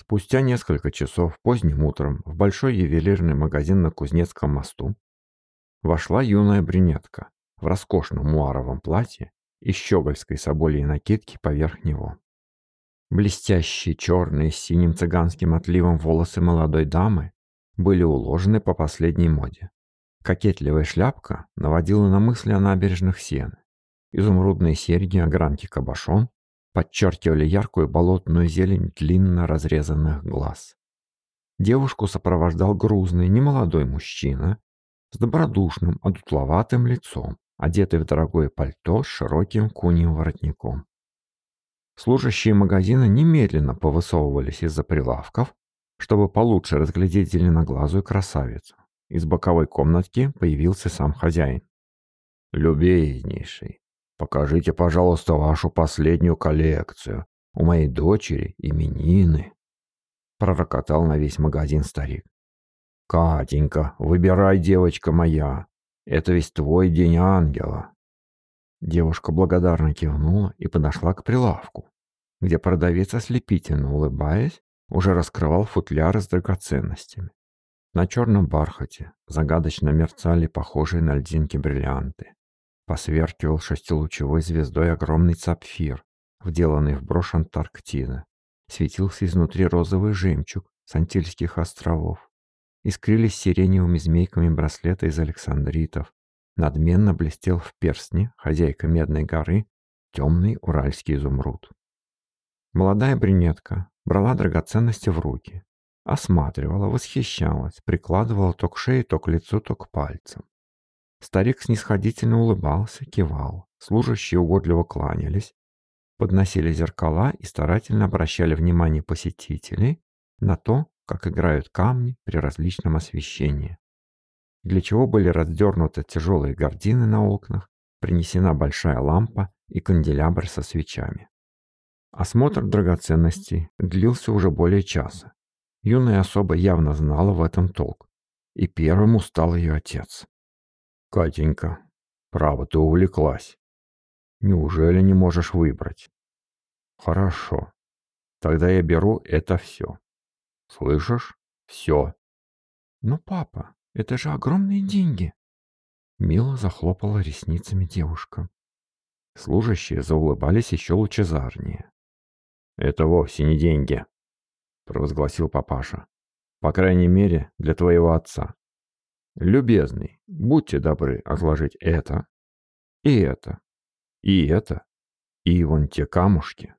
Спустя несколько часов поздним утром в большой ювелирный магазин на Кузнецком мосту вошла юная брюнетка в роскошном муаровом платье и щегольской собольей накидке поверх него. Блестящие черные с синим цыганским отливом волосы молодой дамы были уложены по последней моде. Кокетливая шляпка наводила на мысли о набережных Сены. Изумрудные серьги, огранки кабошон подчеркивали яркую болотную зелень длинно разрезанных глаз. Девушку сопровождал грузный, немолодой мужчина с добродушным, одутловатым лицом, одетый в дорогое пальто с широким куньим воротником. Служащие магазина немедленно повысовывались из-за прилавков, чтобы получше разглядеть зеленоглазую красавицу. Из боковой комнатки появился сам хозяин. «Любезнейший, покажите, пожалуйста, вашу последнюю коллекцию. У моей дочери именины», — пророкотал на весь магазин старик. «Катенька, выбирай, девочка моя. Это ведь твой день ангела». Девушка благодарно кивнула и подошла к прилавку, где продавец, ослепительно улыбаясь, уже раскрывал футляры с драгоценностями. На черном бархате загадочно мерцали похожие на льдинки бриллианты. Посверкивал шестилучевой звездой огромный сапфир, вделанный в брошь Антарктиды. Светился изнутри розовый жемчуг с Антильских островов. Искрились сиреневыми змейками браслеты из александритов. Надменно блестел в перстне хозяйка Медной горы темный уральский изумруд. Молодая брюнетка брала драгоценности в руки, осматривала, восхищалась, прикладывала то к шее, то к лицу, то к пальцам. Старик снисходительно улыбался, кивал, служащие угодливо кланялись, подносили зеркала и старательно обращали внимание посетителей на то, как играют камни при различном освещении. Для чего были раздернуты тяжелые гардины на окнах, принесена большая лампа и канделябр со свечами. Осмотр драгоценностей длился уже более часа. Юная особа явно знала в этом толк. И первым устал ее отец. «Катенька, право, ты увлеклась. Неужели не можешь выбрать?» «Хорошо. Тогда я беру это все. Слышишь? Все». «Но, папа, это же огромные деньги!» Мило захлопала ресницами девушка. Служащие заулыбались еще лучезарнее. «Это вовсе не деньги», — провозгласил папаша. «По крайней мере, для твоего отца. Любезный, будьте добры отложить это, и это, и это, и вон те камушки,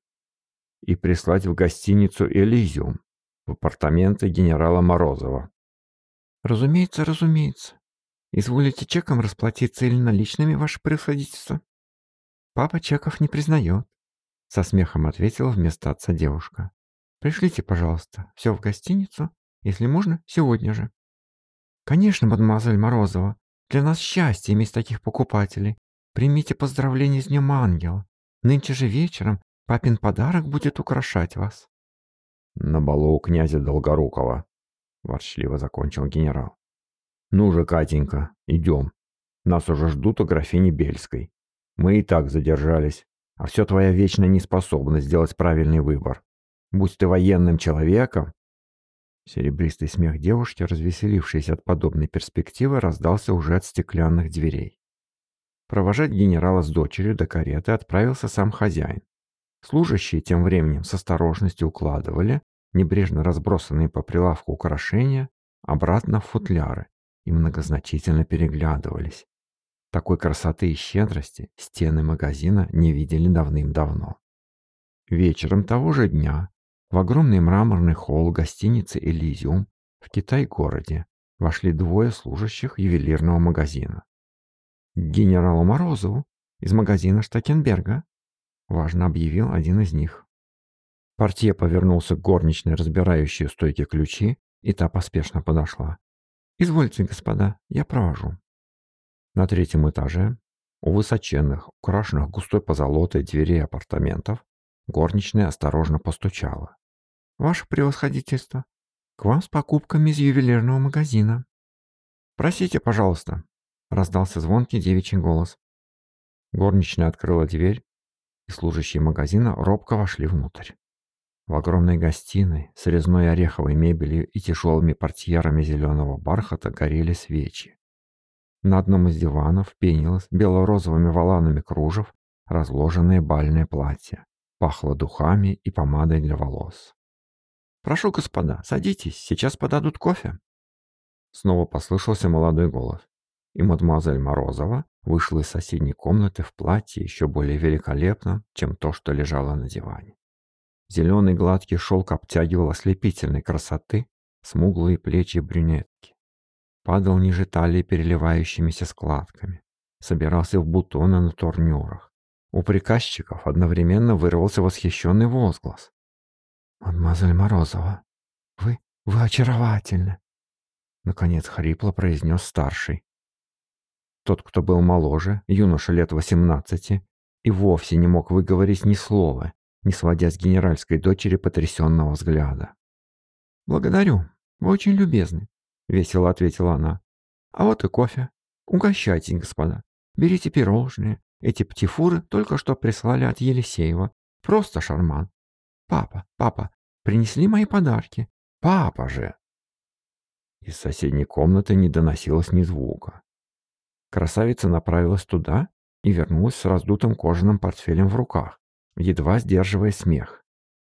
и прислать в гостиницу «Элизиум» в апартаменты генерала Морозова». «Разумеется, разумеется. Изволите чеком расплатиться или наличными, ваше превосходительство?» «Папа чеков не признает. Со смехом ответила вместо отца девушка. «Пришлите, пожалуйста, все в гостиницу, если можно, сегодня же». «Конечно, мадемуазель Морозова, для нас счастье иметь таких покупателей. Примите поздравления с Днем Ангела. Нынче же вечером папин подарок будет украшать вас». «На балу у князя Долгорукова», — ворчливо закончил генерал. «Ну же, Катенька, идем. Нас уже ждут у графини Бельской. Мы и так задержались. А все твоя вечная неспособность сделать правильный выбор. Будь ты военным человеком...» Серебристый смех девушки, развеселившейся от подобной перспективы, раздался уже от стеклянных дверей. Провожать генерала с дочерью до кареты отправился сам хозяин. Служащие тем временем с осторожностью укладывали небрежно разбросанные по прилавку украшения обратно в футляры и многозначительно переглядывались. Такой красоты и щедрости стены магазина не видели давным-давно. Вечером того же дня в огромный мраморный холл гостиницы «Элизиум» в Китай-городе вошли двое служащих ювелирного магазина. «К генералу Морозову из магазина Штакенберга», важно объявил один из них. Портье повернулся к горничной, разбирающей у стойки ключи, и та поспешно подошла. «Извольте, господа, я провожу». На третьем этаже, у высоченных, украшенных густой позолотой дверей апартаментов, горничная осторожно постучала. «Ваше превосходительство, к вам с покупками из ювелирного магазина». «Просите, пожалуйста», — раздался звонкий девичий голос. Горничная открыла дверь, и служащие магазина робко вошли внутрь. В огромной гостиной с резной ореховой мебелью и тяжелыми портьерами зеленого бархата горели свечи. На одном из диванов пенилось бело-розовыми воланами кружев разложенное бальное платье. Пахло духами и помадой для волос. «Прошу, господа, садитесь, сейчас подадут кофе». Снова послышался молодой голос, и мадемуазель Морозова вышла из соседней комнаты в платье еще более великолепном, чем то, что лежало на диване. Зеленый гладкий шелк обтягивал ослепительной красоты смуглые плечи брюнетки. Падал ниже талии переливающимися складками. Собирался в бутоны на турнюрах. У приказчиков одновременно вырвался восхищенный возглас. «Мадемуазель Морозова, вы, вы очаровательны!» Наконец хрипло произнес старший. Тот, кто был моложе, юноша лет восемнадцати, и вовсе не мог выговорить ни слова, не сводя с генеральской дочери потрясенного взгляда. «Благодарю, вы очень любезны», — весело ответила она. «А вот и кофе. Угощайтесь, господа. Берите пирожные. Эти птифуры только что прислали от Елисеева. Просто шарман. Папа, папа, принесли мои подарки. Папа же!» Из соседней комнаты не доносилось ни звука. Красавица направилась туда и вернулась с раздутым кожаным портфелем в руках, едва сдерживая смех.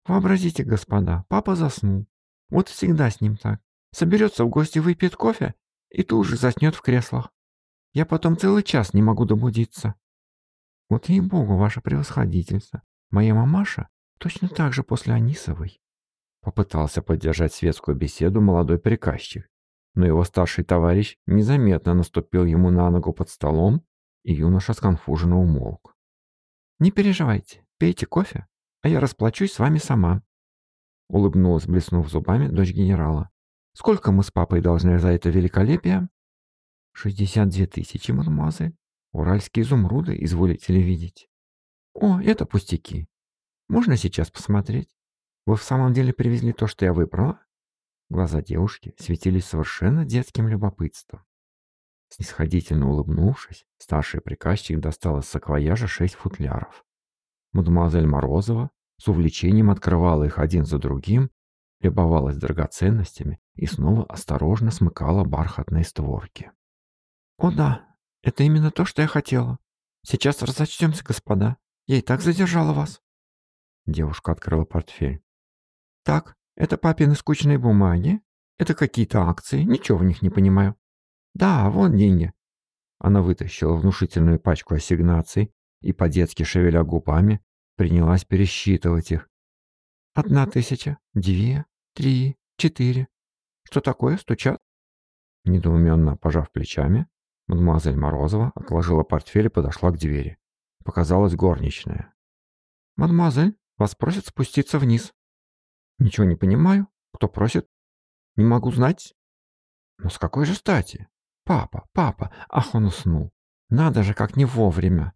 «Вообразите, господа, папа заснул. Вот всегда с ним так. Соберется в гости, выпьет кофе и тут же заснет в креслах. Я потом целый час не могу добудиться. Вот ей-богу, ваше превосходительство. Моя мамаша точно так же после Анисовой». Попытался поддержать светскую беседу молодой приказчик, но его старший товарищ незаметно наступил ему на ногу под столом, и юноша сконфуженно умолк. «Не переживайте, пейте кофе, а я расплачусь с вами сама», улыбнулась, блеснув зубами, дочь генерала. «Сколько мы с папой должны за это великолепие?» «Шестьдесят две тысячи, мадемуазель. Уральские изумруды, изволите ли видеть?» «О, это пустяки. Можно сейчас посмотреть? Вы в самом деле привезли то, что я выбрала?» Глаза девушки светились совершенно детским любопытством. Снисходительно улыбнувшись, старший приказчик достал из саквояжа шесть футляров. Мадемуазель Морозова с увлечением открывала их один за другим, любовалась драгоценностями и снова осторожно смыкала бархатные створки. «О да, это именно то, что я хотела. Сейчас разочтемся, господа. Я и так задержала вас». Девушка открыла портфель. «Так, это папины скучные бумаги? Это какие-то акции? Ничего в них не понимаю. Да, вон деньги. Она вытащила внушительную пачку ассигнаций и, по-детски шевеля губами, принялась пересчитывать их. Одна тысяча, две, три, четыре. Что такое, стучат? Недоуменно пожав плечами, мадемуазель Морозова отложила портфель и подошла к двери. Показалась горничная. «Мадемуазель, вас просят спуститься вниз». Ничего не понимаю. Кто просит? Не могу знать. Но с какой же стати? Папа, папа, ах, он уснул. Надо же, как не вовремя.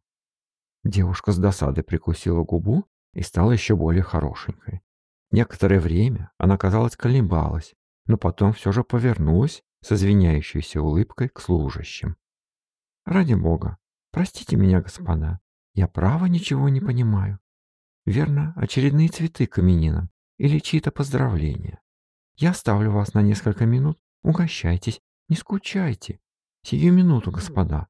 Девушка с досадой прикусила губу и стала еще более хорошенькой. Некоторое время она, казалось, колебалась, но потом все же повернулась с извиняющейся улыбкой к служащим. «Ради бога, простите меня, господа, я право ничего не понимаю. Верно, очередные цветы к именинам или чьи-то поздравления. Я оставлю вас на несколько минут. Угощайтесь, не скучайте. Сию минуту, господа».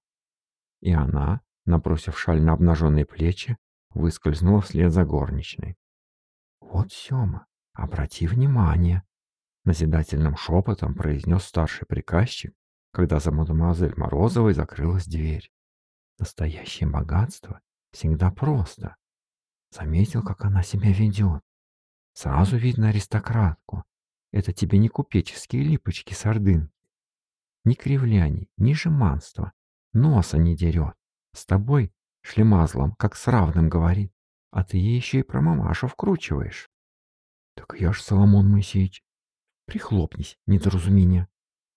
И она, набросив шаль на обнаженные плечи, выскользнула вслед за горничной. «Вот, Сема, обрати внимание», — назидательным шепотом произнес старший приказчик, когда за мадемуазель Морозовой закрылась дверь. «Настоящее богатство всегда просто. Заметил, как она себя ведет. Сразу видно аристократку. Это тебе не купеческие липочки сардын. Ни кривляний, ни жеманства. Носа не дерет. С тобой шлемазлом, как с равным говорит. А ты ей еще и про мамашу вкручиваешь. Так я ж Соломон Моисеевич. Прихлопнись, недоразумение.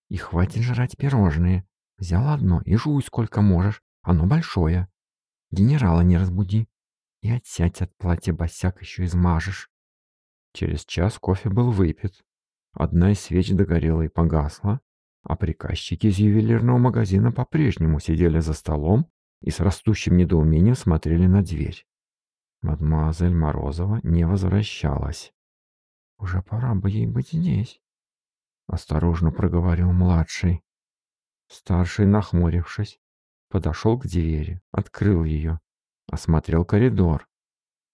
И хватит жрать пирожные. Взял одно и жуй сколько можешь. Оно большое. Генерала не разбуди. И отсядь от платья босяк еще измажешь. Через час кофе был выпит. Одна из свеч догорела и погасла, а приказчики из ювелирного магазина по-прежнему сидели за столом и с растущим недоумением смотрели на дверь. Мадемуазель Морозова не возвращалась. Уже пора бы ей быть здесь. Осторожно проговорил младший. Старший, нахмурившись, подошел к двери, открыл ее, осмотрел коридор.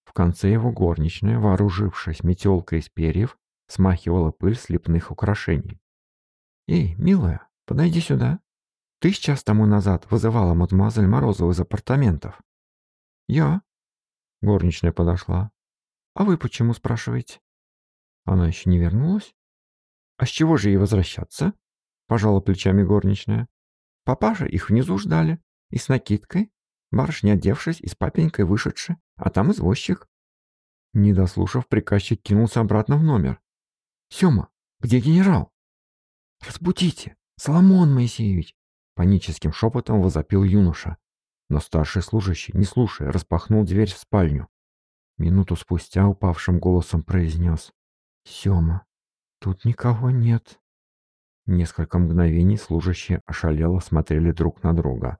В конце его горничная, вооружившись метелкой из перьев, смахивала пыль с лепных украшений. «Эй, милая, подойди сюда. Ты час тому назад вызывала мадемуазель Морозову из апартаментов». «Я?» Горничная подошла. «А вы почему спрашиваете?» «Она еще не вернулась?» «А с чего же ей возвращаться?» Пожала плечами горничная. «Папаша их внизу ждали, и с накидкой, барышня одевшись и с папенькой вышедши, а там извозчик». Не дослушав, приказчик кинулся обратно в номер. «Сема, где генерал?» «Разбудите, Соломон Моисеевич!» Паническим шепотом возопил юноша. Но старший служащий, не слушая, распахнул дверь в спальню. Минуту спустя упавшим голосом произнес. «Сема, тут никого нет». Несколько мгновений служащие ошалело смотрели друг на друга.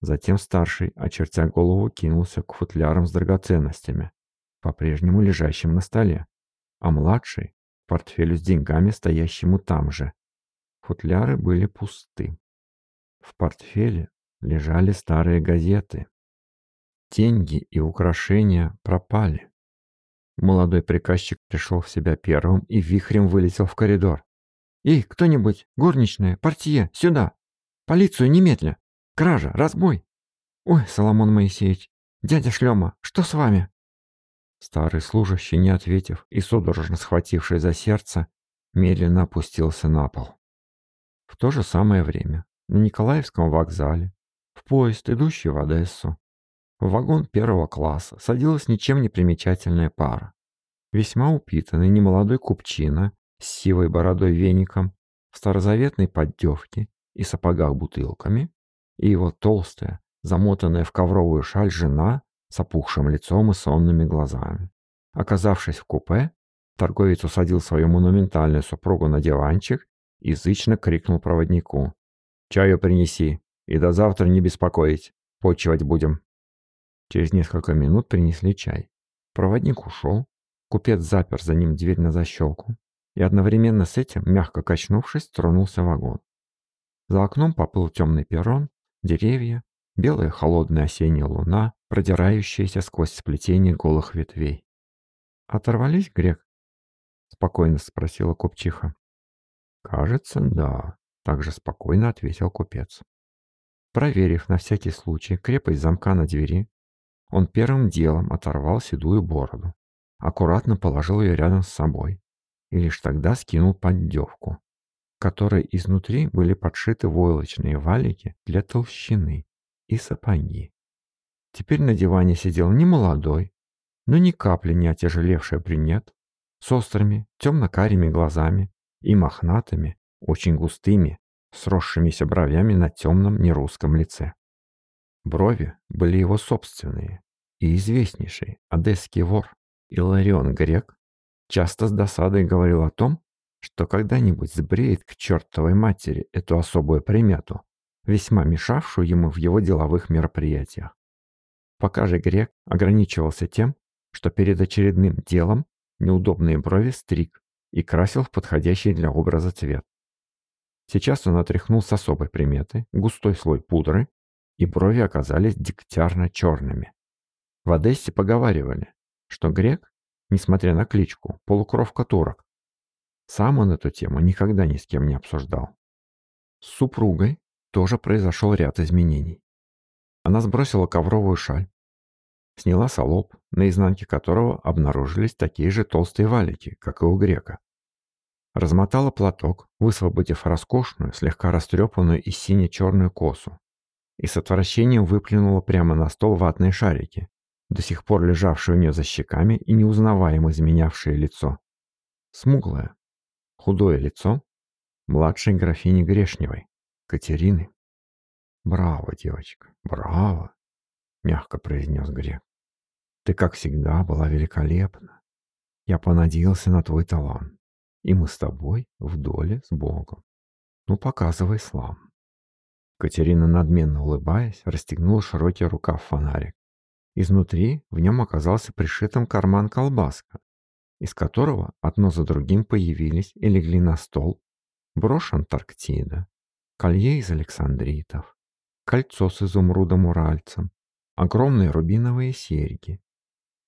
Затем старший, очертя голову, кинулся к футлярам с драгоценностями, по-прежнему лежащим на столе, а младший — портфелю с деньгами, стоящему там же. Футляры были пусты. В портфеле лежали старые газеты. Деньги и украшения пропали. Молодой приказчик пришел в себя первым и вихрем вылетел в коридор. «Эй, кто-нибудь, горничная, портье, сюда! Полицию немедля! Кража, разбой!» «Ой, Соломон Моисеевич, дядя Шлема, что с вами?» Старый служащий, не ответив и судорожно схвативший за сердце, медленно опустился на пол. В то же самое время на Николаевском вокзале в поезд, идущий в Одессу. В вагон первого класса садилась ничем не примечательная пара. Весьма упитанный немолодой купчина с сивой бородой веником, в старозаветной поддевке и сапогах бутылками, и его толстая, замотанная в ковровую шаль жена с опухшим лицом и сонными глазами. Оказавшись в купе, торговец усадил свою монументальную супругу на диванчик и зычно крикнул проводнику. «Чаю принеси!» И до завтра не беспокоить. Почивать будем. Через несколько минут принесли чай. Проводник ушел. Купец запер за ним дверь на защелку. И одновременно с этим, мягко качнувшись, тронулся вагон. За окном поплыл темный перрон, деревья, белая холодная осенняя луна, продирающаяся сквозь сплетение голых ветвей. «Оторвались, грек?» — спокойно спросила купчиха. «Кажется, да», — также спокойно ответил купец. Проверив на всякий случай крепость замка на двери, он первым делом оторвал седую бороду, аккуратно положил ее рядом с собой и лишь тогда скинул поддевку, которой изнутри были подшиты войлочные валики для толщины и сапоги. Теперь на диване сидел не молодой, но ни капли не отяжелевший брюнет, с острыми темно-карими глазами и мохнатыми, очень густыми, сросшимися бровями на темном нерусском лице. Брови были его собственные, и известнейший одесский вор Иларион Грек часто с досадой говорил о том, что когда-нибудь сбреет к чертовой матери эту особую примету, весьма мешавшую ему в его деловых мероприятиях. Пока же Грек ограничивался тем, что перед очередным делом неудобные брови стриг и красил в подходящий для образа цвет. Сейчас он отряхнул с особой приметы густой слой пудры, и брови оказались дегтярно-черными. В Одессе поговаривали, что грек, несмотря на кличку, полукровка турок. Сам он эту тему никогда ни с кем не обсуждал. С супругой тоже произошел ряд изменений. Она сбросила ковровую шаль, сняла солоб, на изнанке которого обнаружились такие же толстые валики, как и у грека. Размотала платок, высвободив роскошную, слегка растрепанную и сине-черную косу. И с отвращением выплюнула прямо на стол ватные шарики, до сих пор лежавшие у нее за щеками и неузнаваемо изменявшее лицо. Смуглое, худое лицо младшей графини Грешневой, Катерины. «Браво, девочка, браво!» — мягко произнес Грек. «Ты, как всегда, была великолепна. Я понадеялся на твой талант и мы с тобой в доле с Богом. Ну, показывай слам. Катерина, надменно улыбаясь, расстегнула широкий рукав фонарик. Изнутри в нем оказался пришитым карман колбаска, из которого одно за другим появились и легли на стол брошь Антарктида, колье из александритов, кольцо с изумрудом-уральцем, огромные рубиновые серьги,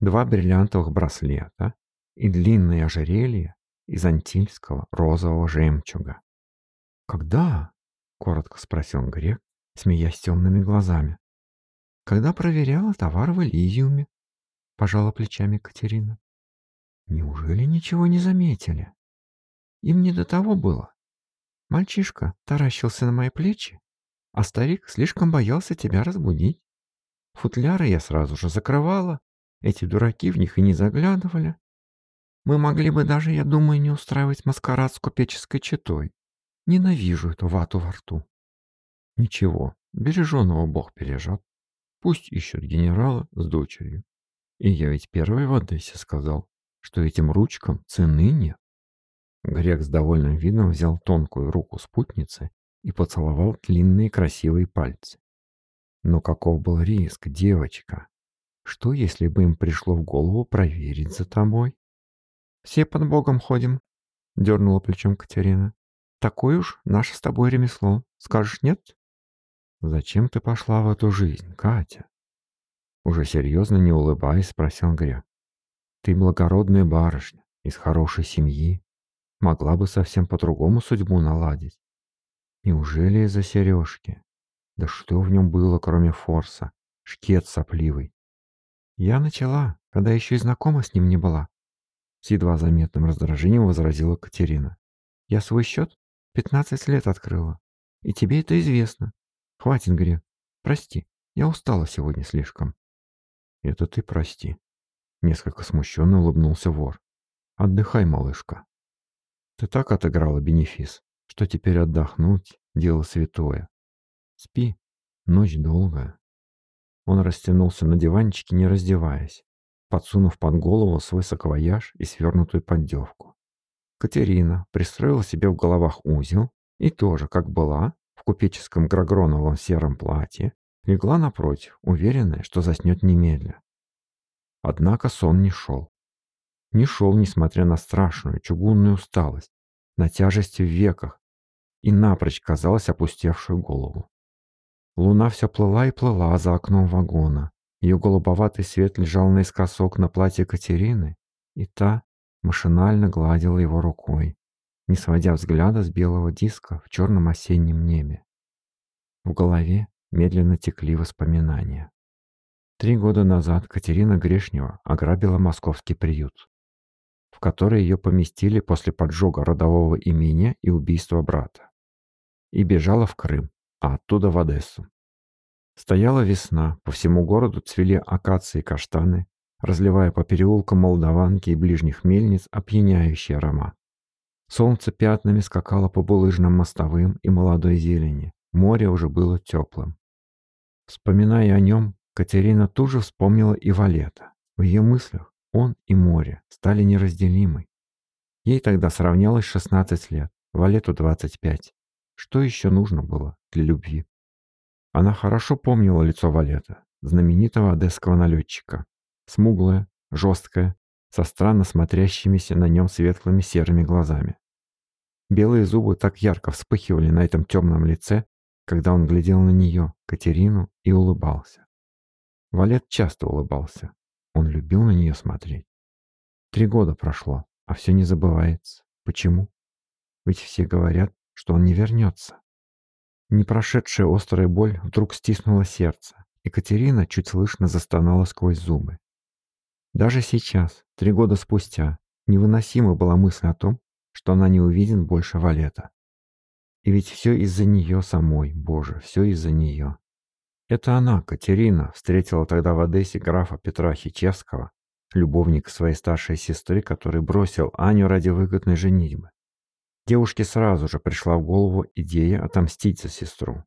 два бриллиантовых браслета и длинное ожерелье из антильского розового жемчуга. «Когда?» — коротко спросил грек, смеясь темными глазами. «Когда проверяла товар в Элизиуме», — пожала плечами Катерина. «Неужели ничего не заметили? Им не до того было. Мальчишка таращился на мои плечи, а старик слишком боялся тебя разбудить. Футляры я сразу же закрывала, эти дураки в них и не заглядывали. Мы могли бы даже, я думаю, не устраивать маскарад с купеческой четой. Ненавижу эту вату во рту. Ничего, береженого Бог бережет. Пусть ищут генерала с дочерью. И я ведь первый в Одессе сказал, что этим ручкам цены нет. Грек с довольным видом взял тонкую руку спутницы и поцеловал длинные красивые пальцы. Но каков был риск, девочка? Что, если бы им пришло в голову проверить за тобой? «Все под Богом ходим», — дернула плечом Катерина. «Такое уж наше с тобой ремесло. Скажешь нет?» «Зачем ты пошла в эту жизнь, Катя?» Уже серьезно не улыбаясь, спросил Грек. «Ты благородная барышня, из хорошей семьи, могла бы совсем по-другому судьбу наладить. Неужели из-за сережки? Да что в нем было, кроме форса? Шкет сопливый. Я начала, когда еще и знакома с ним не была. С едва заметным раздражением возразила Катерина. Я свой счет 15 лет открыла. И тебе это известно. Хватит, Грек. Прости, я устала сегодня слишком. Это ты прости. Несколько смущенно улыбнулся вор. Отдыхай, малышка. Ты так отыграла бенефис, что теперь отдохнуть — дело святое. Спи, ночь долгая. Он растянулся на диванчике, не раздеваясь, подсунув под голову свой саквояж и свернутую поддевку. Катерина пристроила себе в головах узел и тоже, как была, в купеческом грагроновом сером платье, легла напротив, уверенная, что заснет немедля. Однако сон не шел не шел, несмотря на страшную чугунную усталость, на тяжесть в веках и напрочь, казалось, опустевшую голову. Луна все плыла и плыла за окном вагона. Ее голубоватый свет лежал наискосок на платье Катерины, и та машинально гладила его рукой, не сводя взгляда с белого диска в черном осеннем небе. В голове медленно текли воспоминания. Три года назад Катерина Грешнева ограбила московский приют в который ее поместили после поджога родового имения и убийства брата. И бежала в Крым, а оттуда в Одессу. Стояла весна, по всему городу цвели акации и каштаны, разливая по переулкам Молдаванки и ближних мельниц опьяняющий аромат. Солнце пятнами скакало по булыжным мостовым и молодой зелени. Море уже было теплым. Вспоминая о нем, Катерина тут же вспомнила и Валета. В ее мыслях он и море стали неразделимы. Ей тогда сравнялось 16 лет, Валету 25. Что еще нужно было для любви? Она хорошо помнила лицо Валета, знаменитого одесского налетчика. Смуглое, жесткое, со странно смотрящимися на нем светлыми серыми глазами. Белые зубы так ярко вспыхивали на этом темном лице, когда он глядел на нее, Катерину, и улыбался. Валет часто улыбался, он любил на нее смотреть. Три года прошло, а все не забывается. Почему? Ведь все говорят, что он не вернется. Не прошедшая острая боль вдруг стиснула сердце. Екатерина чуть слышно застонала сквозь зубы. Даже сейчас, три года спустя, невыносима была мысль о том, что она не увидит больше Валета. И ведь все из-за нее самой, Боже, все из-за нее. Это она, Катерина, встретила тогда в Одессе графа Петра Хичевского, любовника своей старшей сестры, который бросил Аню ради выгодной женитьбы. Девушке сразу же пришла в голову идея отомстить за сестру.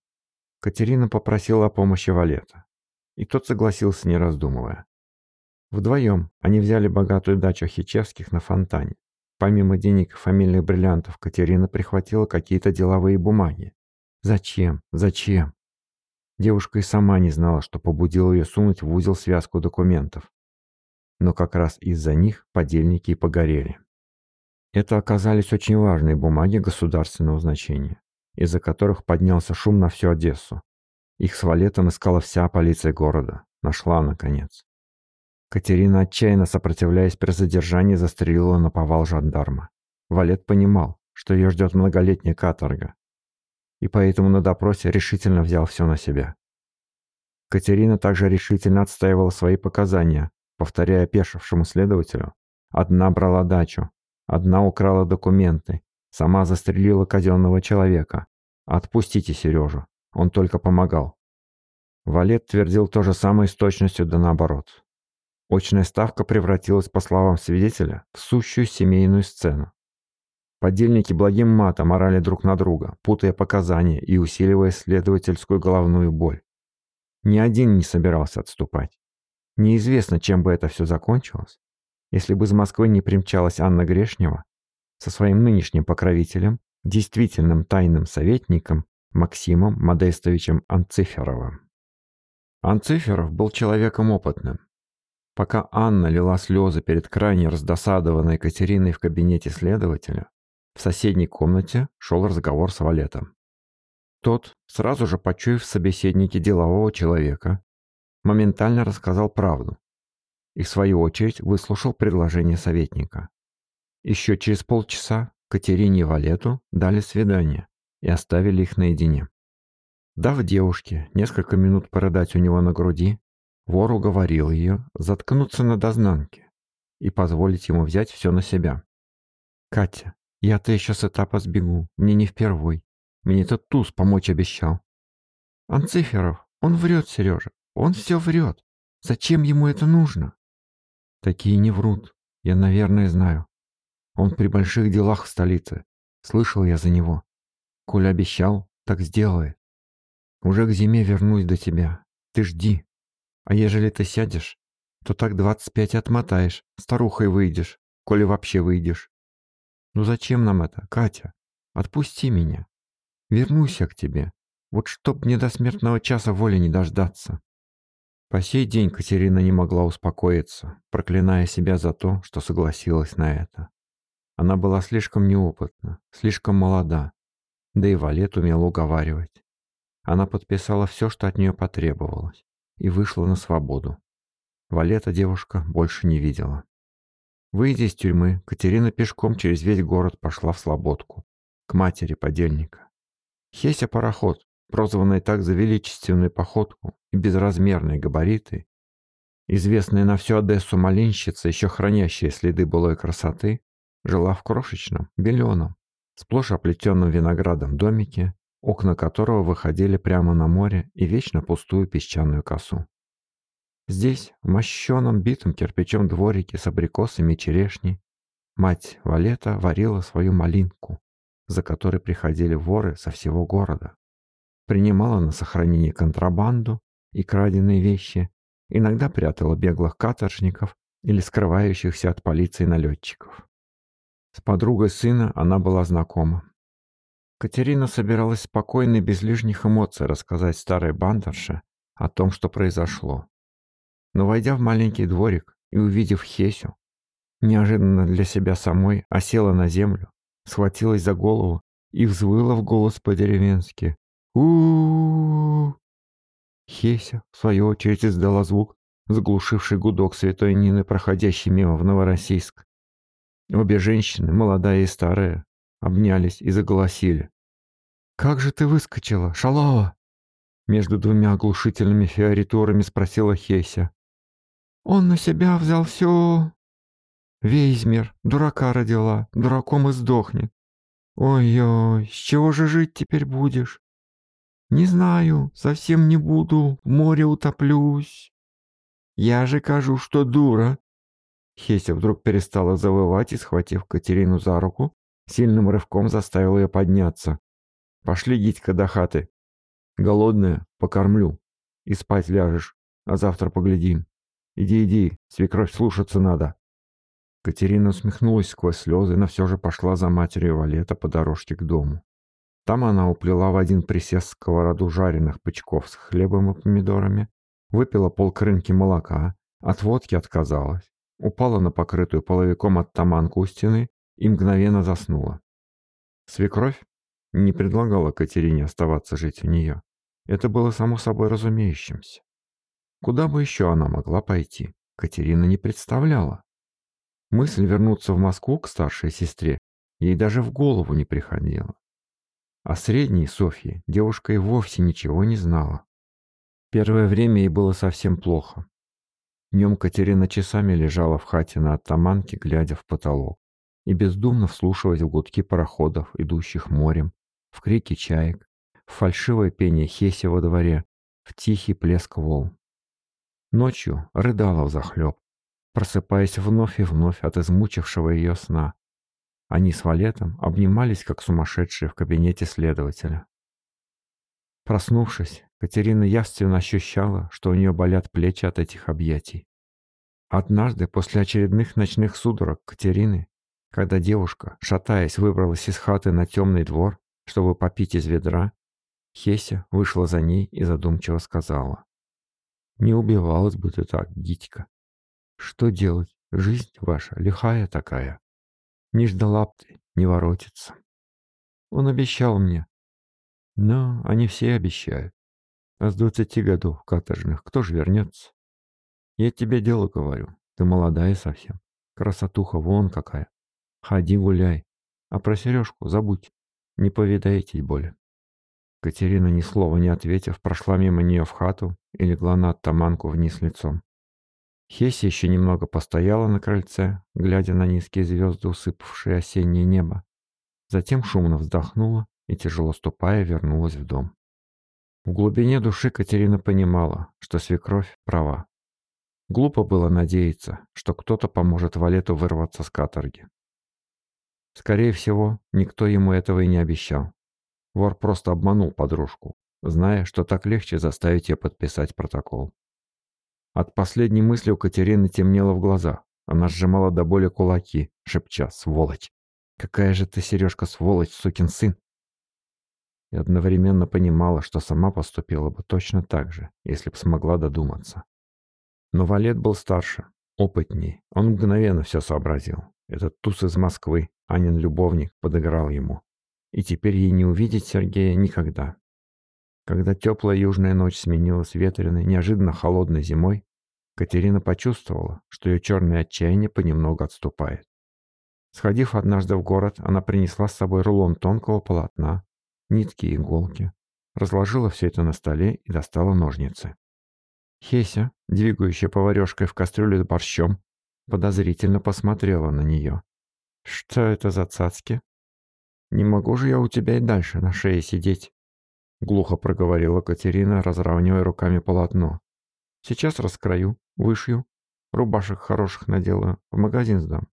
Катерина попросила о помощи Валета, и тот согласился, не раздумывая. Вдвоем они взяли богатую дачу Хичевских на фонтане. Помимо денег и фамильных бриллиантов, Катерина прихватила какие-то деловые бумаги. Зачем? Зачем? Девушка и сама не знала, что побудило ее сунуть в узел связку документов. но как раз из-за них подельники и погорели. Это оказались очень важные бумаги государственного значения, из-за которых поднялся шум на всю Одессу. Их с Валетом искала вся полиция города. Нашла, наконец. Катерина, отчаянно сопротивляясь при задержании, застрелила на повал жандарма. Валет понимал, что ее ждет многолетняя каторга, и поэтому на допросе решительно взял все на себя. Катерина также решительно отстаивала свои показания, повторяя пешившему следователю. Одна брала дачу, одна украла документы, сама застрелила казенного человека. Отпустите Сережу, он только помогал. Валет твердил то же самое с точностью да наоборот. Очная ставка превратилась, по словам свидетеля, в сущую семейную сцену. Подельники благим матом орали друг на друга, путая показания и усиливая следовательскую головную боль. Ни один не собирался отступать. Неизвестно, чем бы это все закончилось, если бы из Москвы не примчалась Анна Грешнева со своим нынешним покровителем, действительным тайным советником Максимом Модестовичем Анциферовым. Анциферов был человеком опытным. Пока Анна лила слезы перед крайне раздосадованной Катериной в кабинете следователя, в соседней комнате шел разговор с Валетом. Тот, сразу же почуяв в собеседнике делового человека, моментально рассказал правду и, в свою очередь, выслушал предложение советника. Еще через полчаса Катерине и Валету дали свидание и оставили их наедине. Дав девушке несколько минут порыдать у него на груди, вор уговорил ее заткнуться на дознанке и позволить ему взять все на себя. «Катя, я-то еще с этапа сбегу, мне не впервой. Мне этот туз помочь обещал». «Анциферов, он врет, Сережа, он все врет. Зачем ему это нужно?» «Такие не врут, я, наверное, знаю. Он при больших делах в столице. Слышал я за него. Коль обещал, так сделает. Уже к зиме вернусь до тебя. Ты жди. А ежели ты сядешь, то так двадцать пять отмотаешь, старухой выйдешь, коли вообще выйдешь. Ну зачем нам это, Катя? Отпусти меня. Вернусь я к тебе. Вот чтоб мне до смертного часа воли не дождаться. По сей день Катерина не могла успокоиться, проклиная себя за то, что согласилась на это. Она была слишком неопытна, слишком молода, да и Валет умел уговаривать. Она подписала все, что от нее потребовалось, и вышла на свободу. Валета девушка больше не видела. Выйдя из тюрьмы, Катерина пешком через весь город пошла в Слободку, к матери подельника. Хеся пароход, прозванный так за величественную походку и безразмерные габариты, известная на всю Одессу малинщица, еще хранящая следы былой красоты, жила в крошечном, беленом, сплошь оплетенном виноградом домике, окна которого выходили прямо на море и вечно пустую песчаную косу. Здесь, в мощенном битым кирпичом дворике с абрикосами и черешней, мать Валета варила свою малинку, за которой приходили воры со всего города. Принимала на сохранение контрабанду и краденые вещи, иногда прятала беглых каторжников или скрывающихся от полиции налетчиков. С подругой сына она была знакома. Катерина собиралась спокойно и без лишних эмоций рассказать старой бандерше о том, что произошло. Но войдя в маленький дворик и увидев Хесю, неожиданно для себя самой осела на землю, схватилась за голову и взвыла в голос по-деревенски. у Хеся, в свою очередь, издала звук, заглушивший гудок святой Нины, проходящей мимо в Новороссийск. Обе женщины, молодая и старая, обнялись и заголосили. «Как же ты выскочила, шалава?» Между двумя оглушительными фиоритурами спросила Хеся. «Он на себя взял все...» «Вейзмер, дурака родила, дураком и сдохнет. Ой-ой, с чего же жить теперь будешь?» «Не знаю, совсем не буду, в море утоплюсь». «Я же кажу, что дура», Хеся вдруг перестала завывать и, схватив Катерину за руку, сильным рывком заставила ее подняться. «Пошли, Гитька, до хаты. Голодная, покормлю. И спать ляжешь, а завтра поглядим. Иди, иди, свекровь слушаться надо». Катерина усмехнулась сквозь слезы, но все же пошла за матерью Валета по дорожке к дому. Там она уплела в один присест сковороду жареных пычков с хлебом и помидорами, выпила полкрынки молока, от водки отказалась упала на покрытую половиком оттаманку у стены и мгновенно заснула. Свекровь не предлагала Катерине оставаться жить у нее. Это было само собой разумеющимся. Куда бы еще она могла пойти, Катерина не представляла. Мысль вернуться в Москву к старшей сестре ей даже в голову не приходила. О средней Софье девушка и вовсе ничего не знала. Первое время ей было совсем плохо. Днем Катерина часами лежала в хате на оттаманке, глядя в потолок, и бездумно вслушиваясь в гудки пароходов, идущих морем, в крики чаек, в фальшивое пение Хеси во дворе, в тихий плеск волн. Ночью рыдала взахлеб, просыпаясь вновь и вновь от измучившего ее сна. Они с Валетом обнимались, как сумасшедшие в кабинете следователя. Проснувшись, Катерина явственно ощущала, что у нее болят плечи от этих объятий. Однажды, после очередных ночных судорог Катерины, когда девушка, шатаясь, выбралась из хаты на темный двор, чтобы попить из ведра, Хеся вышла за ней и задумчиво сказала. «Не убивалась бы ты так, Гитька. Что делать? Жизнь ваша лихая такая. Не ждала б ты, не воротится. Он обещал мне, но они все обещают. А с двадцати годов каторжных кто же вернется? Я тебе дело говорю. Ты молодая совсем. Красотуха вон какая. Ходи гуляй. А про сережку забудь. Не повидаетесь более. Катерина, ни слова не ответив, прошла мимо нее в хату и легла на оттаманку вниз лицом. Хеся еще немного постояла на крыльце, глядя на низкие звезды, усыпавшие осеннее небо. Затем шумно вздохнула и, тяжело ступая, вернулась в дом. В глубине души Катерина понимала, что свекровь права. Глупо было надеяться, что кто-то поможет Валету вырваться с каторги. Скорее всего, никто ему этого и не обещал. Вор просто обманул подружку, зная, что так легче заставить ее подписать протокол. От последней мысли у Катерины темнело в глазах. Она сжимала до боли кулаки, шепча «Сволочь! Какая же ты, Сережка, сволочь, сукин сын!» и одновременно понимала, что сама поступила бы точно так же, если б смогла додуматься. Но Валет был старше, опытней, он мгновенно все сообразил. Этот туз из Москвы, Анин любовник, подыграл ему. И теперь ей не увидеть Сергея никогда. Когда теплая южная ночь сменилась ветреной, неожиданно холодной зимой, Катерина почувствовала, что ее черное отчаяние понемногу отступает. Сходив однажды в город, она принесла с собой рулон тонкого полотна, нитки и иголки, разложила все это на столе и достала ножницы. Хеся, двигающая поварешкой в кастрюле с борщом, подозрительно посмотрела на нее. «Что это за цацки? Не могу же я у тебя и дальше на шее сидеть», глухо проговорила Катерина, разравнивая руками полотно. «Сейчас раскрою, вышью, рубашек хороших наделаю, в магазин сдам».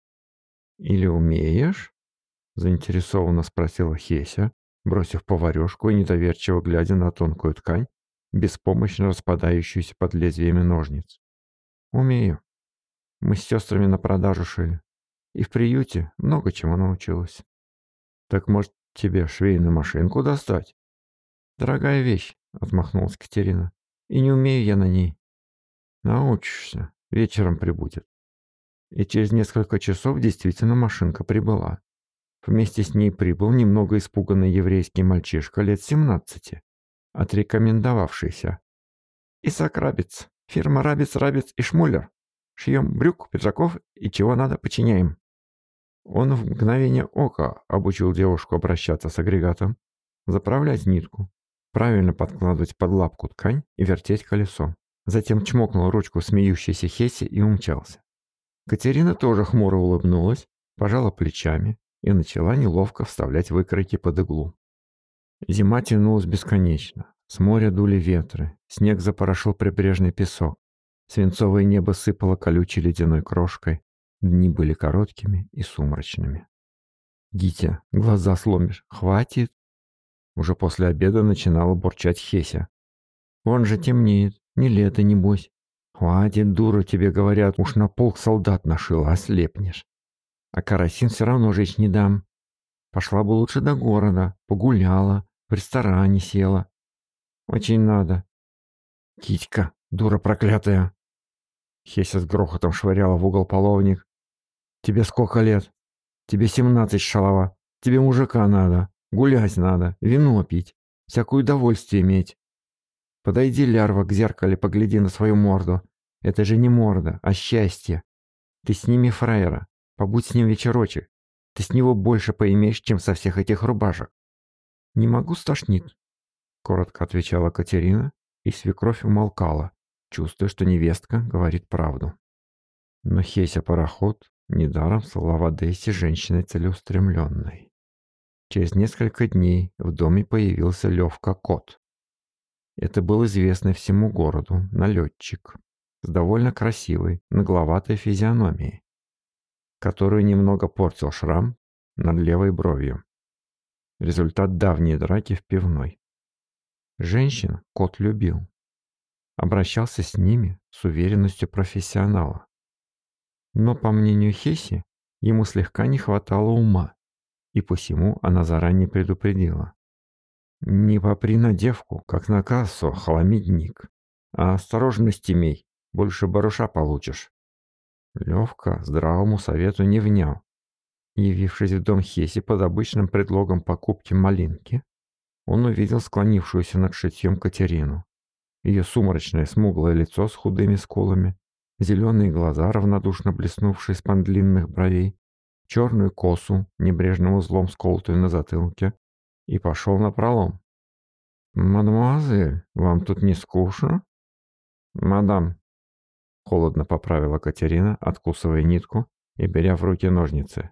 «Или умеешь?» заинтересованно спросила Хеся, бросив поварешку и недоверчиво глядя на тонкую ткань, беспомощно распадающуюся под лезвиями ножниц. «Умею. Мы с сестрами на продажу шили. И в приюте много чему научилась. Так, может, тебе швейную машинку достать?» «Дорогая вещь», — отмахнулась Катерина. «И не умею я на ней». «Научишься. Вечером прибудет». И через несколько часов действительно машинка прибыла. Вместе с ней прибыл немного испуганный еврейский мальчишка лет 17, отрекомендовавшийся. «Исаак Рабец, фирма Рабец, Рабец и Шмулер. Шьем брюк, пиджаков и чего надо починяем». Он в мгновение ока обучил девушку обращаться с агрегатом, заправлять нитку, правильно подкладывать под лапку ткань и вертеть колесо. Затем чмокнул ручку смеющейся Хесси и умчался. Катерина тоже хмуро улыбнулась, пожала плечами, и начала неловко вставлять выкройки под иглу. Зима тянулась бесконечно. С моря дули ветры, снег запорошил прибрежный песок. Свинцовое небо сыпало колючей ледяной крошкой. Дни были короткими и сумрачными. «Гитя, глаза сломишь. Хватит!» Уже после обеда начинала бурчать Хеся. «Он же темнеет. Не лето, небось. Хватит, дура, тебе говорят, уж на полк солдат нашил, ослепнешь. А карасин все равно жечь не дам. Пошла бы лучше до города, погуляла, в ресторане села. Очень надо. Китька, дура проклятая. Хеся с грохотом швыряла в угол половник. «Тебе сколько лет? Тебе семнадцать, шалова. Тебе мужика надо, гулять надо, вино пить, всякое удовольствие иметь. Подойди, лярва, к зеркале, погляди на свою морду. Это же не морда, а счастье. Ты сними фраера, побудь с ним вечерочек. Ты с него больше поимеешь, чем со всех этих рубашек. Не могу, стошнит. Коротко отвечала Катерина, и свекровь умолкала, чувствуя, что невестка говорит правду. Но Хеся пароход недаром слала в Одессе женщиной целеустремленной. Через несколько дней в доме появился Левка Кот. Это был известный всему городу налетчик с довольно красивой, нагловатой физиономией, которую немного портил шрам над левой бровью. Результат давней драки в пивной. Женщин кот любил. Обращался с ними с уверенностью профессионала. Но, по мнению Хеси, ему слегка не хватало ума, и посему она заранее предупредила. «Не попри на девку, как на кассу, хламидник, а осторожность имей, больше баруша получишь». Левка здравому совету не внял. Явившись в дом Хеси под обычным предлогом покупки малинки, он увидел склонившуюся над шитьем Катерину. Ее сумрачное смуглое лицо с худыми скулами, зеленые глаза, равнодушно блеснувшие с длинных бровей, черную косу, небрежным узлом сколотую на затылке, и пошел на пролом. «Мадемуазель, вам тут не скучно?» «Мадам», — холодно поправила Катерина, откусывая нитку и беря в руки ножницы.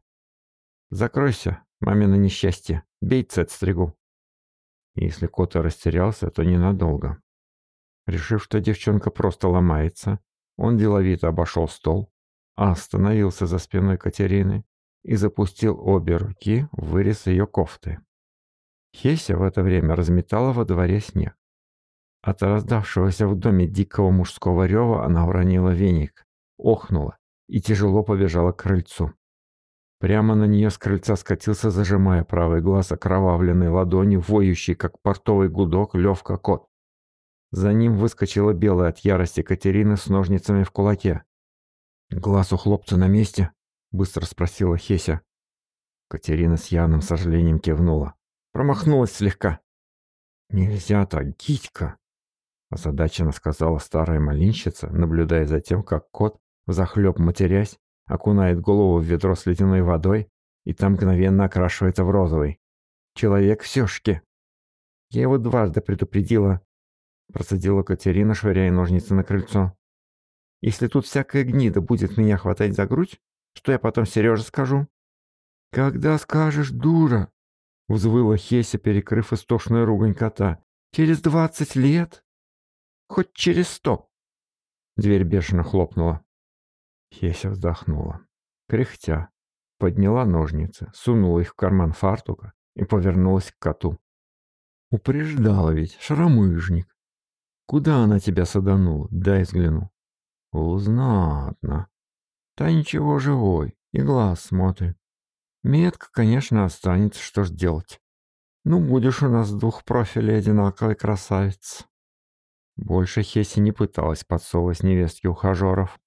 «Закройся, мамино несчастье, бейцы отстригу». Если кот и растерялся, то ненадолго. Решив, что девчонка просто ломается, он деловито обошел стол, остановился за спиной Катерины и запустил обе руки в вырез ее кофты. Хеся в это время разметала во дворе снег. От раздавшегося в доме дикого мужского рева она уронила веник, охнула и тяжело побежала к крыльцу. Прямо на нее с крыльца скатился, зажимая правый глаз окровавленной ладонью, воющий, как портовый гудок, Левка кот. За ним выскочила белая от ярости Катерина с ножницами в кулаке. «Глаз у хлопца на месте?» — быстро спросила Хеся. Катерина с явным сожалением кивнула. Промахнулась слегка. «Нельзя так, Гитька!» — озадаченно сказала старая малинщица, наблюдая за тем, как кот, взахлеб матерясь, окунает голову в ведро с ледяной водой и там мгновенно окрашивается в розовый. Человек в сёшке. Я его дважды предупредила, процедила Катерина, швыряя ножницы на крыльцо. Если тут всякая гнида будет меня хватать за грудь, что я потом Сереже скажу? Когда скажешь, дура? Взвыла Хеся, перекрыв истошную ругань кота. Через двадцать лет? Хоть через сто. Дверь бешено хлопнула. Хеся вздохнула. Кряхтя, подняла ножницы, сунула их в карман фартука и повернулась к коту. Упреждала ведь, шаромыжник. Куда она тебя саданула? Дай взгляну. Узнатно. Та ничего живой, и глаз смотрит. Метка, конечно, останется, что ж делать. Ну, будешь у нас двух профилей одинаковой красавиц. Больше Хеси не пыталась подсовывать невестки ухажеров.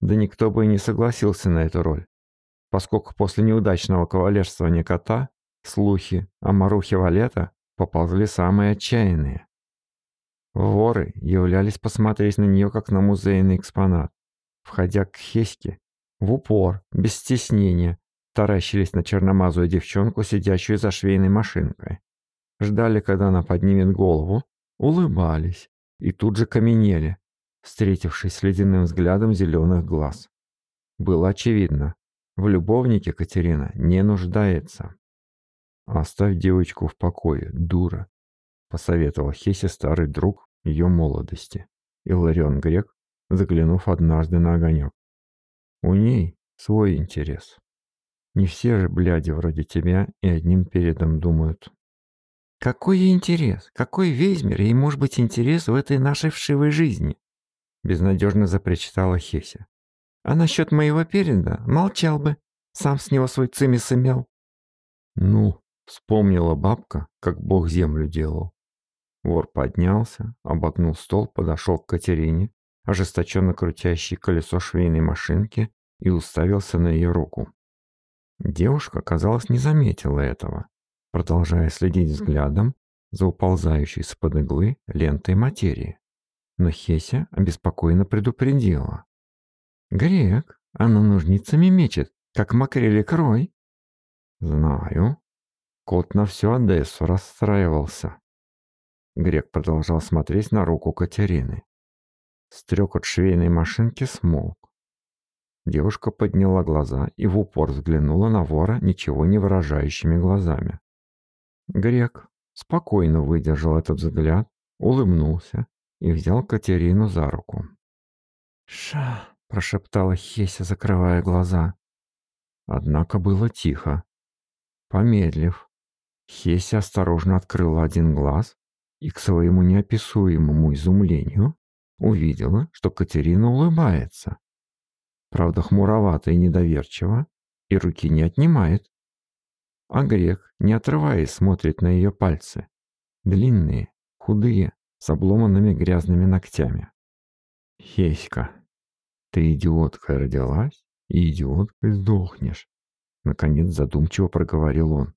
Да никто бы и не согласился на эту роль, поскольку после неудачного кавалерствования кота слухи о Марухе Валета поползли самые отчаянные. Воры являлись посмотреть на нее как на музейный экспонат. Входя к Хеське, в упор, без стеснения, таращились на черномазую девчонку, сидящую за швейной машинкой. Ждали, когда она поднимет голову, улыбались и тут же каменели, встретившись с ледяным взглядом зеленых глаз. Было очевидно, в любовнике Катерина не нуждается. «Оставь девочку в покое, дура», — посоветовал Хесе старый друг ее молодости, Иларион Грек, заглянув однажды на огонек. «У ней свой интерес. Не все же бляди вроде тебя и одним передом думают». «Какой интерес? Какой Вейзмер ей может быть интерес в этой нашей вшивой жизни?» Безнадежно запричитала Хеся. А насчет моего переда молчал бы. Сам с него свой цимис имел. Ну, вспомнила бабка, как бог землю делал. Вор поднялся, обогнул стол, подошел к Катерине, ожесточенно крутящий колесо швейной машинки, и уставился на ее руку. Девушка, казалось, не заметила этого, продолжая следить взглядом за уползающей с-под иглы лентой материи. Но Хеся обеспокоенно предупредила. «Грек, она ножницами мечет, как макрели крой». «Знаю». Кот на всю Одессу расстраивался. Грек продолжал смотреть на руку Катерины. Стрекот швейной машинки смолк. Девушка подняла глаза и в упор взглянула на вора ничего не выражающими глазами. Грек спокойно выдержал этот взгляд, улыбнулся и взял Катерину за руку. «Ша!» – прошептала Хеся, закрывая глаза. Однако было тихо. Помедлив, Хеся осторожно открыла один глаз и к своему неописуемому изумлению увидела, что Катерина улыбается. Правда, хмуровато и недоверчиво, и руки не отнимает. А грек, не отрываясь, смотрит на ее пальцы. Длинные, худые, с обломанными грязными ногтями. «Хеська, ты идиоткой родилась и идиоткой сдохнешь», наконец задумчиво проговорил он.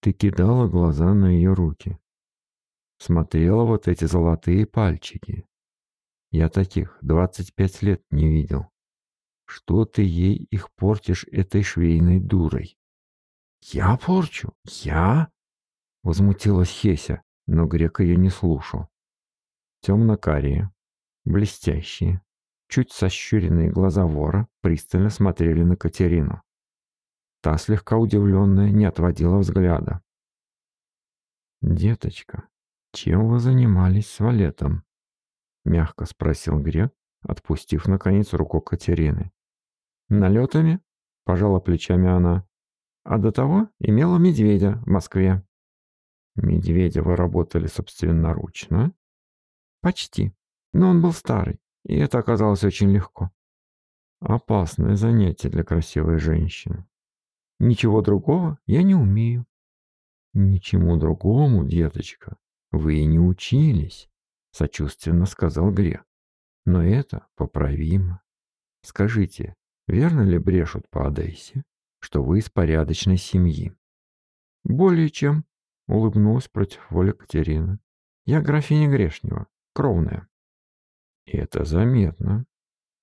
«Ты кидала глаза на ее руки. Смотрела вот эти золотые пальчики. Я таких двадцать пять лет не видел. Что ты ей их портишь этой швейной дурой? Я порчу? Я? Возмутилась Хеся, но грек ее не слушал. Темно-карие, блестящие, чуть сощуренные глаза вора пристально смотрели на Катерину. Та, слегка удивленная, не отводила взгляда. «Деточка, чем вы занимались с валетом?» — мягко спросил Грек, отпустив, наконец, руку Катерины. «Налетами?» — пожала плечами она. «А до того имела медведя в Москве». «Медведя вы работали собственноручно?» «Почти. Но он был старый, и это оказалось очень легко». «Опасное занятие для красивой женщины». «Ничего другого я не умею». «Ничему другому, деточка, вы не учились», — сочувственно сказал Грех. «Но это поправимо. Скажите, Верно ли брешут по Одессе, что вы из порядочной семьи? Более чем, улыбнулась против воли Катерина. Я графиня Грешнева, кровная. Это заметно.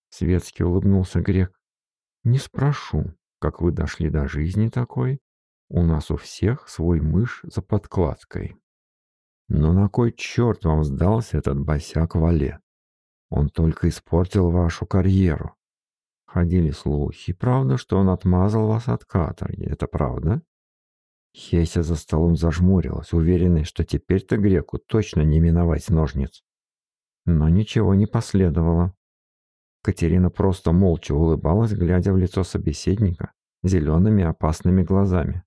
Светски улыбнулся грек. Не спрошу, как вы дошли до жизни такой. У нас у всех свой мышь за подкладкой. Но на кой черт вам сдался этот босяк Вале? Он только испортил вашу карьеру. Ходили слухи, правда, что он отмазал вас от каторги. Это правда? Хеся за столом зажмурилась, уверенная, что теперь-то греку точно не миновать ножниц. Но ничего не последовало. Катерина просто молча улыбалась, глядя в лицо собеседника зелеными опасными глазами.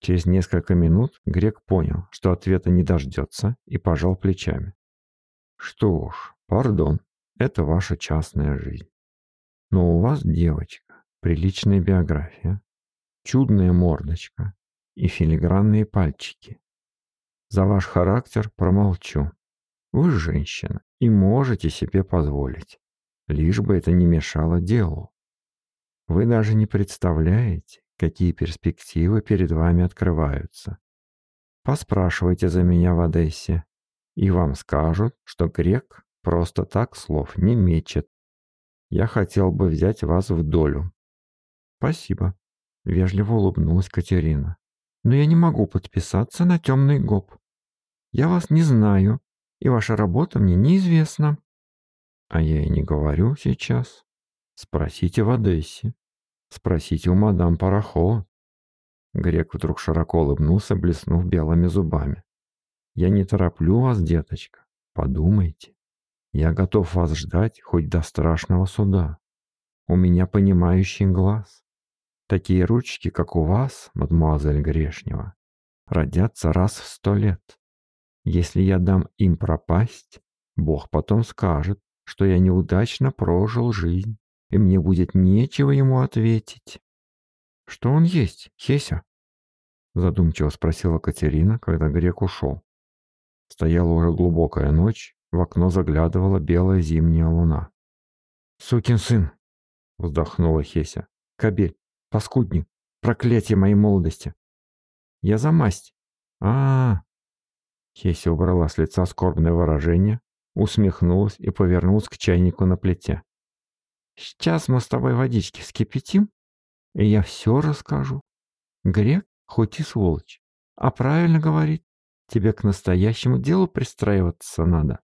Через несколько минут Грек понял, что ответа не дождется, и пожал плечами. «Что ж, пардон, это ваша частная жизнь. Но у вас, девочка, приличная биография, чудная мордочка и филигранные пальчики. За ваш характер промолчу. Вы женщина и можете себе позволить, лишь бы это не мешало делу. Вы даже не представляете, какие перспективы перед вами открываются. Поспрашивайте за меня в Одессе, и вам скажут, что грек просто так слов не мечет. Я хотел бы взять вас в долю». «Спасибо», — вежливо улыбнулась Катерина. «Но я не могу подписаться на темный гоп. Я вас не знаю, и ваша работа мне неизвестна». «А я и не говорю сейчас. Спросите в Одессе. Спросите у мадам Пароход». Грек вдруг широко улыбнулся, блеснув белыми зубами. «Я не тороплю вас, деточка. Подумайте. Я готов вас ждать хоть до страшного суда. У меня понимающий глаз. Такие ручки, как у вас, мадемуазель Грешнева, родятся раз в сто лет. Если я дам им пропасть, Бог потом скажет, что я неудачно прожил жизнь, и мне будет нечего ему ответить. «Что он есть, Хеся?» Задумчиво спросила Катерина, когда грек ушел. Стояла уже глубокая ночь, В окно заглядывала белая зимняя луна. «Сукин сын!» — вздохнула Хеся. «Кобель! Паскудник! Проклятие моей молодости!» «Я за масть!» а, -а, -а Хеся убрала с лица скорбное выражение, усмехнулась и повернулась к чайнику на плите. «Сейчас мы с тобой водички вскипятим, и я все расскажу. Грек хоть и сволочь, а правильно говорит, тебе к настоящему делу пристраиваться надо».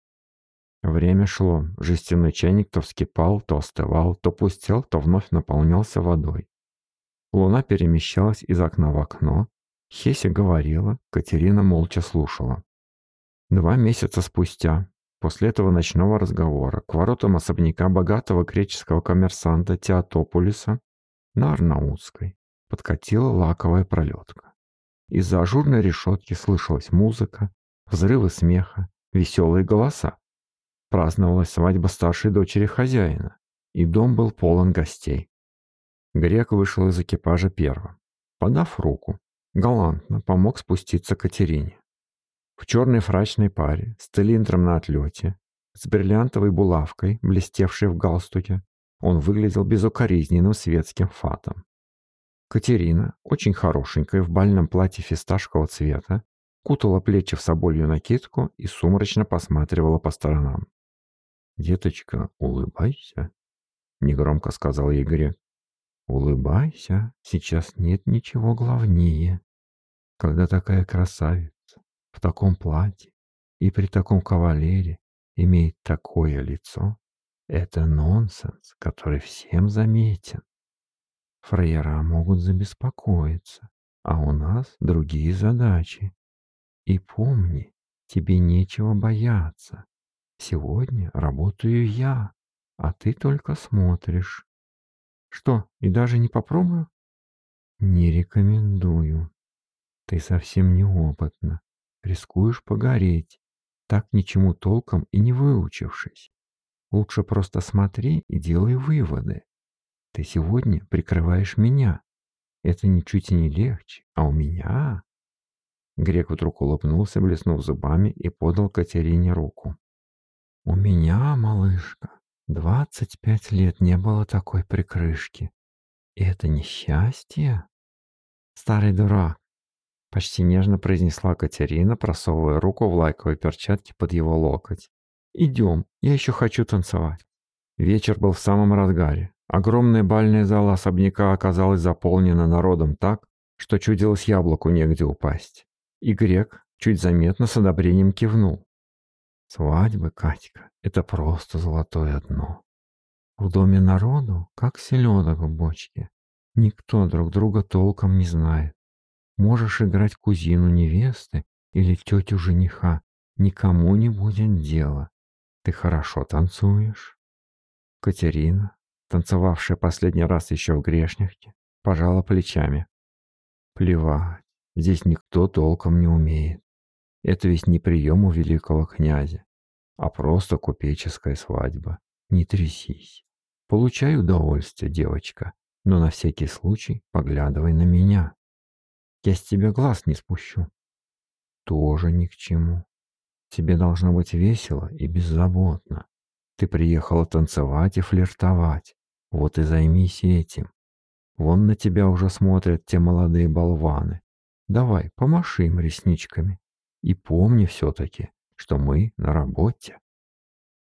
Время шло, жестяной чайник то вскипал, то остывал, то пустел, то вновь наполнялся водой. Луна перемещалась из окна в окно, Хеся говорила, Катерина молча слушала. Два месяца спустя, после этого ночного разговора, к воротам особняка богатого греческого коммерсанта Теотополиса на Арнаутской подкатила лаковая пролетка. Из-за ажурной решетки слышалась музыка, взрывы смеха, веселые голоса. Праздновалась свадьба старшей дочери хозяина, и дом был полон гостей. Грек вышел из экипажа первым. Подав руку, галантно помог спуститься Катерине. В черной фрачной паре, с цилиндром на отлете, с бриллиантовой булавкой, блестевшей в галстуке, он выглядел безукоризненным светским фатом. Катерина, очень хорошенькая, в бальном платье фисташкового цвета, кутала плечи в соболью накидку и сумрачно посматривала по сторонам. «Деточка, улыбайся», — негромко сказал ей грек. «Улыбайся, сейчас нет ничего главнее. Когда такая красавица, в таком платье и при таком кавалере имеет такое лицо, это нонсенс, который всем заметен. Фрейера могут забеспокоиться, а у нас другие задачи. И помни, тебе нечего бояться. Сегодня работаю я, а ты только смотришь. Что, и даже не попробую? Не рекомендую. Ты совсем неопытна рискуешь погореть, так ничему толком и не выучившись. Лучше просто смотри и делай выводы. Ты сегодня прикрываешь меня. Это ничуть не легче, а у меня... Грек вдруг улыбнулся, блеснув зубами и подал Катерине руку. «У меня, малышка, двадцать пять лет не было такой прикрышки. И это несчастье?» «Старый дурак, Почти нежно произнесла Катерина, просовывая руку в лайковой перчатке под его локоть. «Идем, я еще хочу танцевать». Вечер был в самом разгаре. Огромная бальная зала особняка оказалась заполнена народом так, что чудилось яблоку негде упасть. И грек чуть заметно с одобрением кивнул. «Свадьбы, Катька, это просто золотое дно. В доме народу, как селедок в бочке. Никто друг друга толком не знает. Можешь играть кузину невесты или тетю жениха. Никому не будет дела. Ты хорошо танцуешь. Катерина, танцевавшая последний раз еще в грешнихте, пожала плечами. Плевать, здесь никто толком не умеет. Это ведь не прием у великого князя, а просто купеческая свадьба. Не трясись. Получай удовольствие, девочка, но на всякий случай поглядывай на меня. Я с тебя глаз не спущу. Тоже ни к чему. Тебе должно быть весело и беззаботно. Ты приехала танцевать и флиртовать. Вот и займись этим. Вон на тебя уже смотрят те молодые болваны. Давай, помаши им ресничками. И помни все-таки, что мы на работе.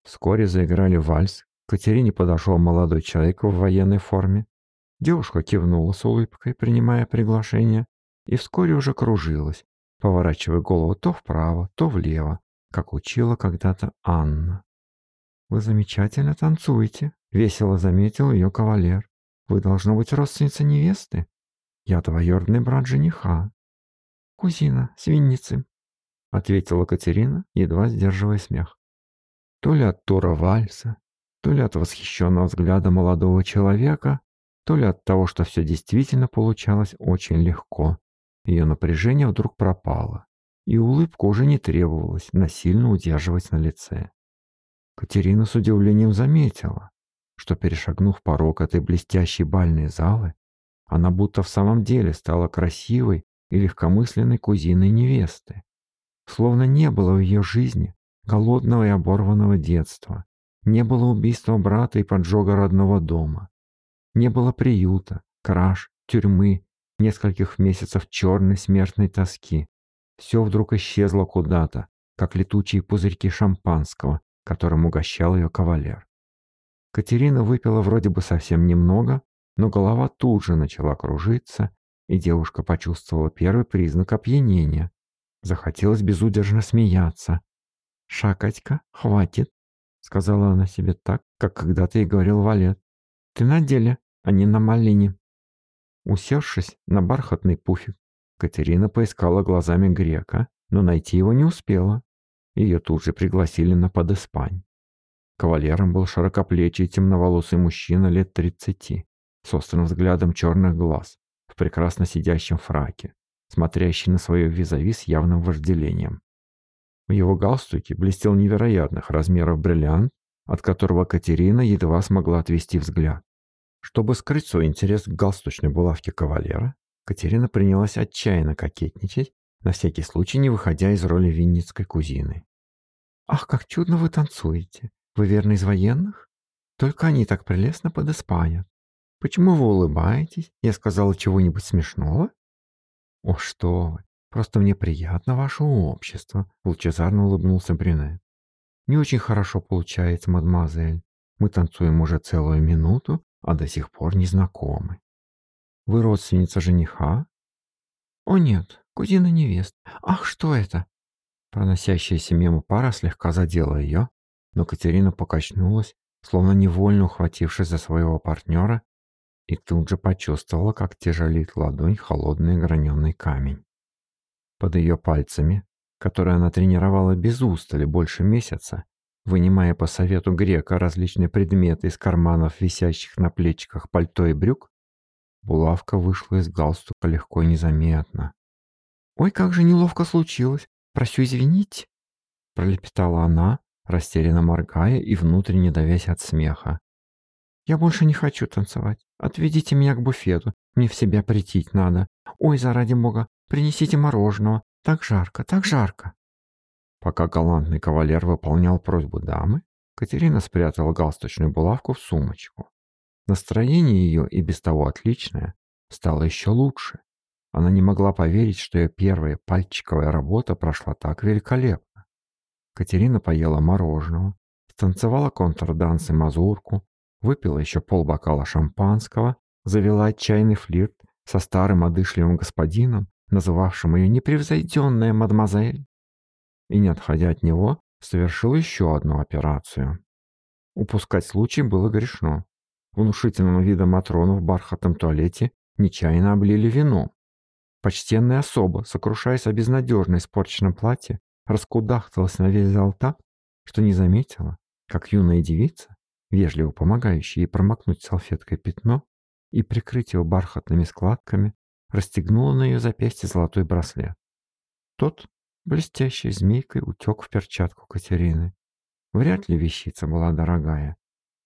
Вскоре заиграли вальс. К Катерине подошел молодой человек в военной форме. Девушка кивнула с улыбкой, принимая приглашение и вскоре уже кружилась, поворачивая голову то вправо, то влево, как учила когда-то Анна. «Вы замечательно танцуете», — весело заметил ее кавалер. «Вы, должно быть, родственница невесты? Я двоюродный брат жениха». «Кузина, свинницы», — ответила Катерина, едва сдерживая смех. То ли от тура вальса, то ли от восхищенного взгляда молодого человека, то ли от того, что все действительно получалось очень легко. Ее напряжение вдруг пропало, и улыбку уже не требовалось насильно удерживать на лице. Катерина с удивлением заметила, что, перешагнув порог этой блестящей бальной залы, она будто в самом деле стала красивой и легкомысленной кузиной невесты. Словно не было в ее жизни голодного и оборванного детства. Не было убийства брата и поджога родного дома. Не было приюта, краж, тюрьмы, нескольких месяцев черной смертной тоски. Все вдруг исчезло куда-то, как летучие пузырьки шампанского, которым угощал ее кавалер. Катерина выпила вроде бы совсем немного, но голова тут же начала кружиться, и девушка почувствовала первый признак опьянения. Захотелось безудержно смеяться. «Шакатька, хватит», — сказала она себе так, как когда-то и говорил Валет. «Ты на деле, а не на малине». Усевшись на бархатный пуфик, Катерина поискала глазами грека, но найти его не успела. Ее тут же пригласили на подыспань. Кавалером был широкоплечий темноволосый мужчина лет тридцати, с острым взглядом черных глаз, в прекрасно сидящем фраке, смотрящий на свое визави с явным вожделением. В его галстуке блестел невероятных размеров бриллиант, от которого Катерина едва смогла отвести взгляд. Чтобы скрыть свой интерес к галстучной булавке кавалера, Катерина принялась отчаянно кокетничать, на всякий случай не выходя из роли винницкой кузины. «Ах, как чудно вы танцуете! Вы верно из военных? Только они так прелестно подоспанят. Почему вы улыбаетесь? Я сказала чего-нибудь смешного?» «О, что вы! Просто мне приятно ваше общество», — лучезарно улыбнулся Брюнет. «Не очень хорошо получается, мадемуазель. Мы танцуем уже целую минуту, а до сих пор не знакомы. Вы родственница жениха?» «О нет, кузина невест. Ах, что это?» Проносящаяся мимо пара слегка задела ее, но Катерина покачнулась, словно невольно ухватившись за своего партнера, и тут же почувствовала, как тяжелит ладонь холодный граненый камень. Под ее пальцами, которые она тренировала без устали больше месяца, вынимая по совету грека различные предметы из карманов, висящих на плечиках пальто и брюк, булавка вышла из галстука легко и незаметно. «Ой, как же неловко случилось! Прошу извинить!» пролепетала она, растерянно моргая и внутренне давясь от смеха. «Я больше не хочу танцевать. Отведите меня к буфету. Мне в себя прийти надо. Ой, заради бога, принесите мороженого. Так жарко, так жарко». Пока галантный кавалер выполнял просьбу дамы, Катерина спрятала галстучную булавку в сумочку. Настроение ее, и без того отличное, стало еще лучше. Она не могла поверить, что ее первая пальчиковая работа прошла так великолепно. Катерина поела мороженого, станцевала контрданс и мазурку, выпила еще полбокала шампанского, завела отчаянный флирт со старым одышливым господином, называвшим ее непревзойденная мадемуазель, и, не отходя от него, совершил еще одну операцию. Упускать случай было грешно. Внушительного вида Матрону в бархатном туалете нечаянно облили вино. Почтенная особа, сокрушаясь о безнадежно испорченном платье, раскудахталась на весь зал так, что не заметила, как юная девица, вежливо помогающая ей промокнуть салфеткой пятно и прикрыть его бархатными складками, расстегнула на ее запястье золотой браслет. Тот, блестящей змейкой, утек в перчатку Катерины. Вряд ли вещица была дорогая,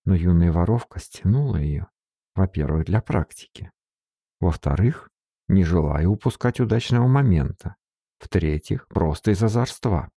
но юная воровка стянула ее, во-первых, для практики, во-вторых, не желая упускать удачного момента, в-третьих, просто из озорства.